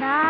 night.